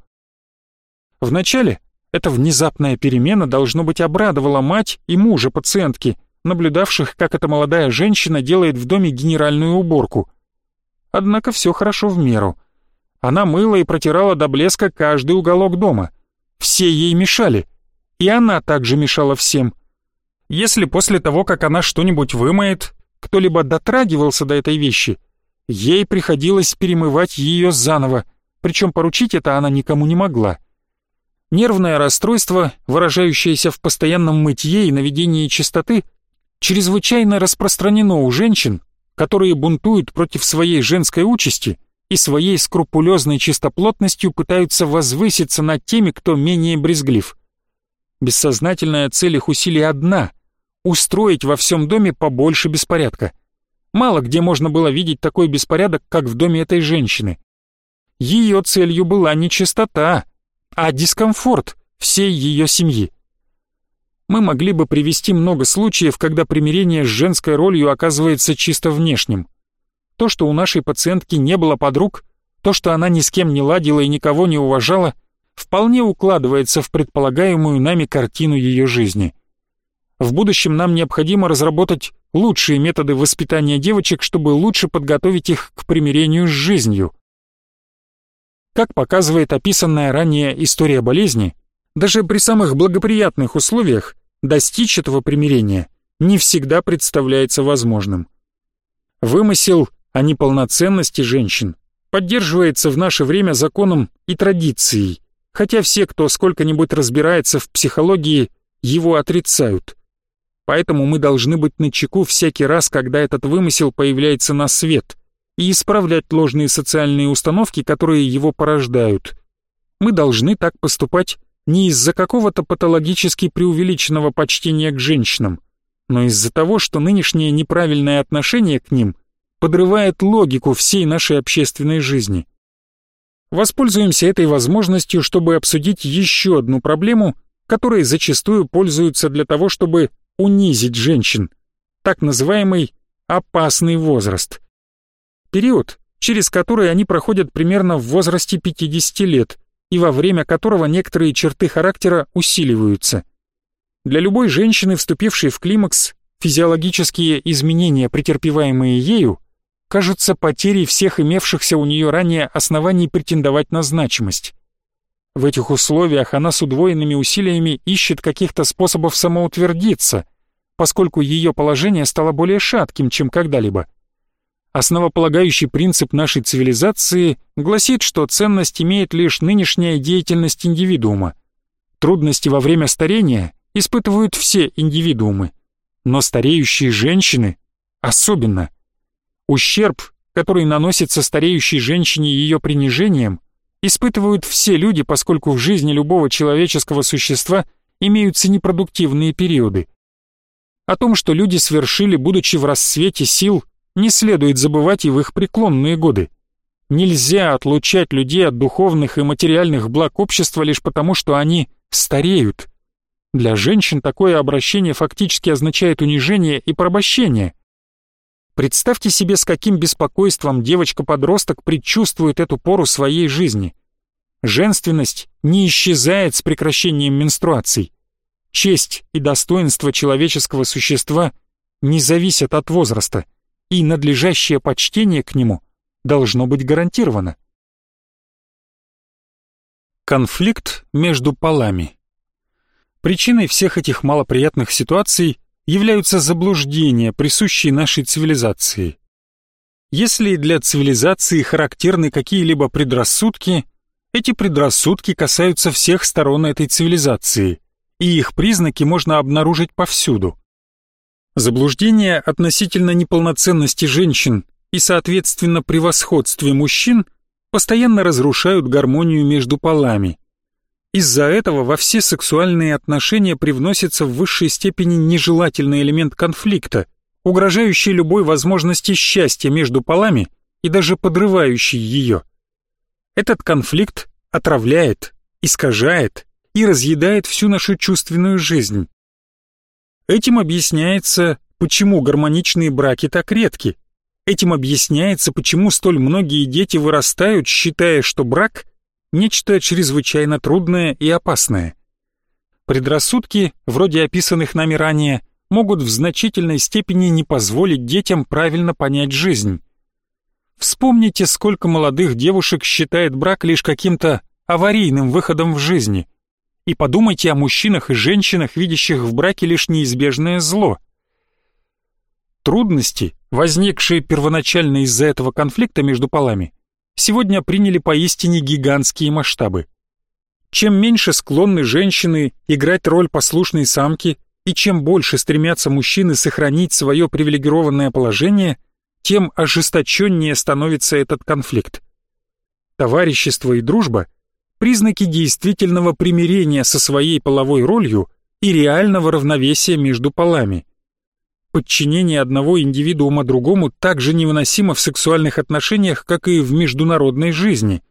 Speaker 1: Вначале эта внезапная перемена, должно быть, обрадовала мать и мужа пациентки, наблюдавших, как эта молодая женщина делает в доме генеральную уборку. Однако все хорошо в меру. Она мыла и протирала до блеска каждый уголок дома. Все ей мешали. И она также мешала всем. Если после того, как она что-нибудь вымоет, кто-либо дотрагивался до этой вещи, ей приходилось перемывать ее заново, причем поручить это она никому не могла. Нервное расстройство, выражающееся в постоянном мытье и наведении чистоты, чрезвычайно распространено у женщин, которые бунтуют против своей женской участи и своей скрупулезной чистоплотностью пытаются возвыситься над теми, кто менее брезглив. Бессознательная цель их усилий одна — устроить во всем доме побольше беспорядка. Мало где можно было видеть такой беспорядок, как в доме этой женщины. Ее целью была не чистота, а дискомфорт всей ее семьи. Мы могли бы привести много случаев, когда примирение с женской ролью оказывается чисто внешним. То, что у нашей пациентки не было подруг, то, что она ни с кем не ладила и никого не уважала, вполне укладывается в предполагаемую нами картину ее жизни. В будущем нам необходимо разработать лучшие методы воспитания девочек, чтобы лучше подготовить их к примирению с жизнью. Как показывает описанная ранее история болезни, даже при самых благоприятных условиях достичь этого примирения не всегда представляется возможным. Вымысел о неполноценности женщин поддерживается в наше время законом и традицией, хотя все, кто сколько-нибудь разбирается в психологии, его отрицают. Поэтому мы должны быть начеку всякий раз, когда этот вымысел появляется на свет, и исправлять ложные социальные установки, которые его порождают. Мы должны так поступать не из-за какого-то патологически преувеличенного почтения к женщинам, но из-за того, что нынешнее неправильное отношение к ним подрывает логику всей нашей общественной жизни. Воспользуемся этой возможностью, чтобы обсудить еще одну проблему, которой зачастую пользуются для того, чтобы унизить женщин, так называемый опасный возраст. Период, через который они проходят примерно в возрасте 50 лет и во время которого некоторые черты характера усиливаются. Для любой женщины, вступившей в климакс, физиологические изменения, претерпеваемые ею, кажутся потерей всех имевшихся у нее ранее оснований претендовать на значимость. В этих условиях она с удвоенными усилиями ищет каких-то способов самоутвердиться, поскольку ее положение стало более шатким, чем когда-либо. Основополагающий принцип нашей цивилизации гласит, что ценность имеет лишь нынешняя деятельность индивидуума. Трудности во время старения испытывают все индивидуумы, но стареющие женщины особенно. Ущерб, который наносится стареющей женщине ее принижением, испытывают все люди, поскольку в жизни любого человеческого существа имеются непродуктивные периоды. О том, что люди свершили, будучи в расцвете сил, не следует забывать и в их преклонные годы. Нельзя отлучать людей от духовных и материальных благ общества лишь потому, что они стареют. Для женщин такое обращение фактически означает унижение и порабощение. Представьте себе, с каким беспокойством девочка-подросток предчувствует эту пору своей жизни. Женственность не исчезает с прекращением менструаций. Честь и достоинство человеческого существа не зависят от возраста, и надлежащее почтение к нему должно быть гарантировано. Конфликт между полами. Причиной всех этих малоприятных ситуаций являются заблуждения, присущие нашей цивилизации. Если для цивилизации характерны какие-либо предрассудки, эти предрассудки касаются всех сторон этой цивилизации, и их признаки можно обнаружить повсюду. Заблуждения относительно неполноценности женщин и, соответственно, превосходстве мужчин постоянно разрушают гармонию между полами – из-за этого во все сексуальные отношения привносится в высшей степени нежелательный элемент конфликта, угрожающий любой возможности счастья между полами и даже подрывающий ее. Этот конфликт отравляет, искажает и разъедает всю нашу чувственную жизнь. Этим объясняется, почему гармоничные браки так редки. Этим объясняется, почему столь многие дети вырастают, считая, что брак нечто чрезвычайно трудное и опасное. Предрассудки, вроде описанных нами ранее, могут в значительной степени не позволить детям правильно понять жизнь. Вспомните, сколько молодых девушек считает брак лишь каким-то аварийным выходом в жизни. И подумайте о мужчинах и женщинах, видящих в браке лишь неизбежное зло. Трудности, возникшие первоначально из-за этого конфликта между полами, сегодня приняли поистине гигантские масштабы. Чем меньше склонны женщины играть роль послушной самки и чем больше стремятся мужчины сохранить свое привилегированное положение, тем ожесточеннее становится этот конфликт. Товарищество и дружба – признаки действительного примирения со своей половой ролью и реального равновесия между полами – подчинение одного индивидуума другому так же невыносимо в сексуальных отношениях, как и в международной жизни.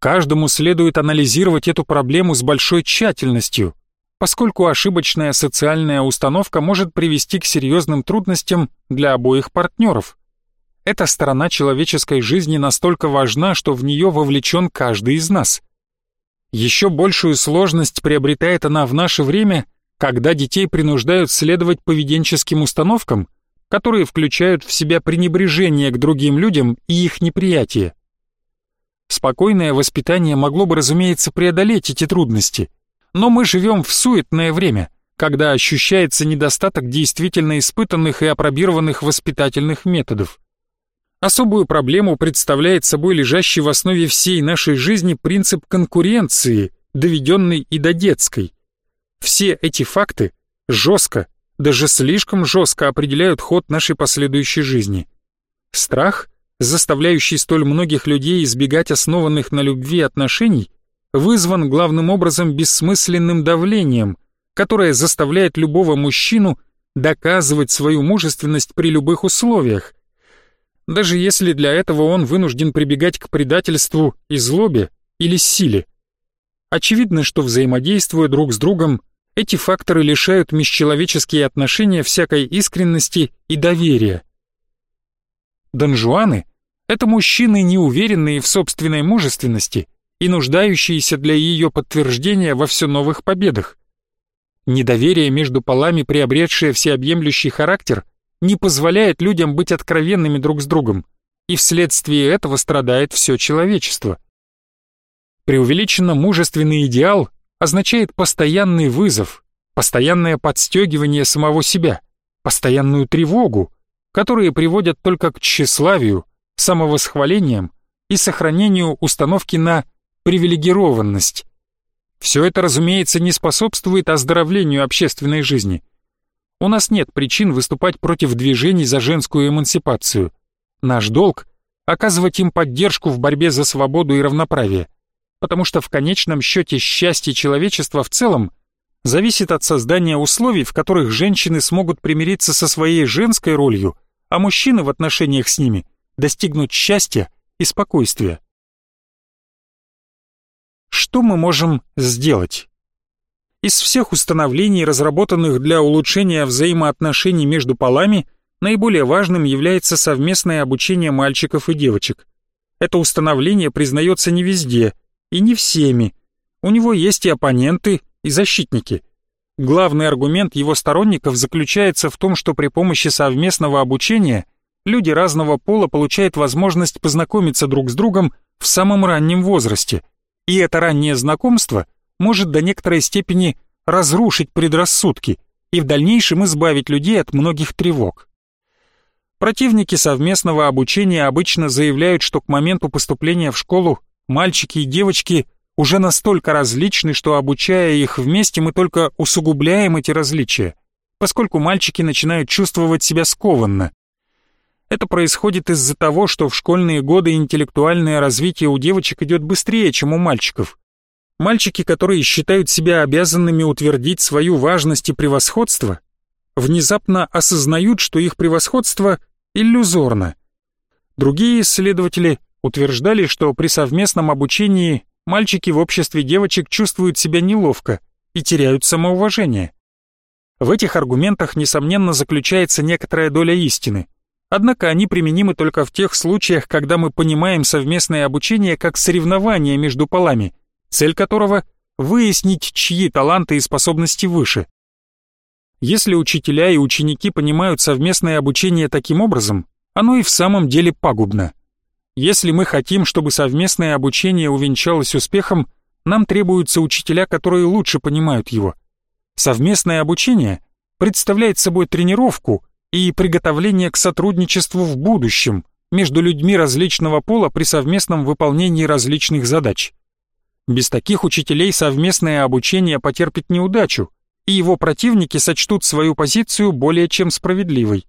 Speaker 1: Каждому следует анализировать эту проблему с большой тщательностью, поскольку ошибочная социальная установка может привести к серьезным трудностям для обоих партнеров. Эта сторона человеческой жизни настолько важна, что в нее вовлечен каждый из нас. Еще большую сложность приобретает она в наше время – когда детей принуждают следовать поведенческим установкам, которые включают в себя пренебрежение к другим людям и их неприятие. Спокойное воспитание могло бы, разумеется, преодолеть эти трудности, но мы живем в суетное время, когда ощущается недостаток действительно испытанных и опробированных воспитательных методов. Особую проблему представляет собой лежащий в основе всей нашей жизни принцип конкуренции, доведенный и до детской – все эти факты жестко, даже слишком жестко определяют ход нашей последующей жизни. Страх, заставляющий столь многих людей избегать основанных на любви отношений, вызван главным образом бессмысленным давлением, которое заставляет любого мужчину доказывать свою мужественность при любых условиях. Даже если для этого он вынужден прибегать к предательству и злобе или силе. Очевидно, что взаимодействуя друг с другом, эти факторы лишают межчеловеческие отношения всякой искренности и доверия. Донжуаны — это мужчины, неуверенные в собственной мужественности и нуждающиеся для ее подтверждения во все новых победах. Недоверие между полами, приобретшее всеобъемлющий характер, не позволяет людям быть откровенными друг с другом, и вследствие этого страдает все человечество. Преувеличенно мужественный идеал означает постоянный вызов, постоянное подстегивание самого себя, постоянную тревогу, которые приводят только к тщеславию, самовосхвалениям и сохранению установки на привилегированность. Все это, разумеется, не способствует оздоровлению общественной жизни. У нас нет причин выступать против движений за женскую эмансипацию. Наш долг — оказывать им поддержку в борьбе за свободу и равноправие, потому что в конечном счете счастье человечества в целом зависит от создания условий, в которых женщины смогут примириться со своей женской ролью, а мужчины в отношениях с ними достигнут счастья и спокойствия. Что мы можем сделать? Из всех установлений, разработанных для улучшения взаимоотношений между полами, наиболее важным является совместное обучение мальчиков и девочек. Это установление признается не везде и не всеми. У него есть и оппоненты, и защитники. Главный аргумент его сторонников заключается в том, что при помощи совместного обучения люди разного пола получают возможность познакомиться друг с другом в самом раннем возрасте – и это раннее знакомство может до некоторой степени разрушить предрассудки и в дальнейшем избавить людей от многих тревог. Противники совместного обучения обычно заявляют, что к моменту поступления в школу мальчики и девочки уже настолько различны, что обучая их вместе мы только усугубляем эти различия, поскольку мальчики начинают чувствовать себя скованно. Это происходит из-за того, что в школьные годы интеллектуальное развитие у девочек идет быстрее, чем у мальчиков. Мальчики, которые считают себя обязанными утвердить свою важность и превосходство, внезапно осознают, что их превосходство иллюзорно. Другие исследователи утверждали, что при совместном обучении мальчики в обществе девочек чувствуют себя неловко и теряют самоуважение. В этих аргументах, несомненно, заключается некоторая доля истины – Однако они применимы только в тех случаях, когда мы понимаем совместное обучение как соревнование между полами, цель которого — выяснить, чьи таланты и способности выше. Если учителя и ученики понимают совместное обучение таким образом, оно и в самом деле пагубно. Если мы хотим, чтобы совместное обучение увенчалось успехом, нам требуются учителя, которые лучше понимают его. Совместное обучение представляет собой тренировку — и приготовление к сотрудничеству в будущем между людьми различного пола при совместном выполнении различных задач. Без таких учителей совместное обучение потерпит неудачу, и его противники сочтут свою позицию более чем справедливой.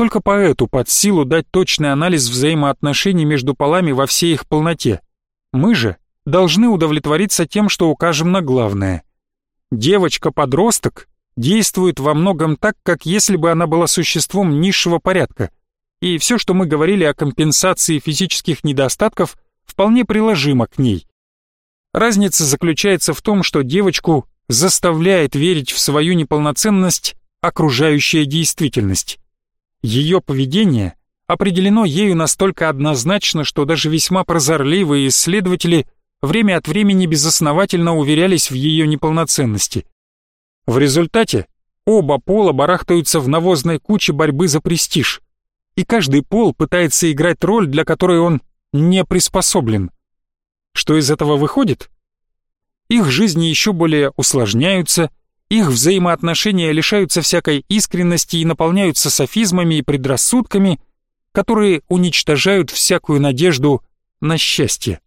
Speaker 1: Только поэту под силу дать точный анализ взаимоотношений между полами во всей их полноте. Мы же должны удовлетвориться тем, что укажем на главное. Девочка-подросток действует во многом так, как если бы она была существом низшего порядка, и все, что мы говорили о компенсации физических недостатков, вполне приложимо к ней. Разница заключается в том, что девочку заставляет верить в свою неполноценность окружающая действительность. Ее поведение определено ею настолько однозначно, что даже весьма прозорливые исследователи время от времени безосновательно уверялись в ее неполноценности. В результате оба пола барахтаются в навозной куче борьбы за престиж, и каждый пол пытается играть роль, для которой он не приспособлен. Что из этого выходит? Их жизни еще более усложняются, их взаимоотношения лишаются всякой искренности и наполняются софизмами и предрассудками, которые уничтожают всякую надежду на счастье.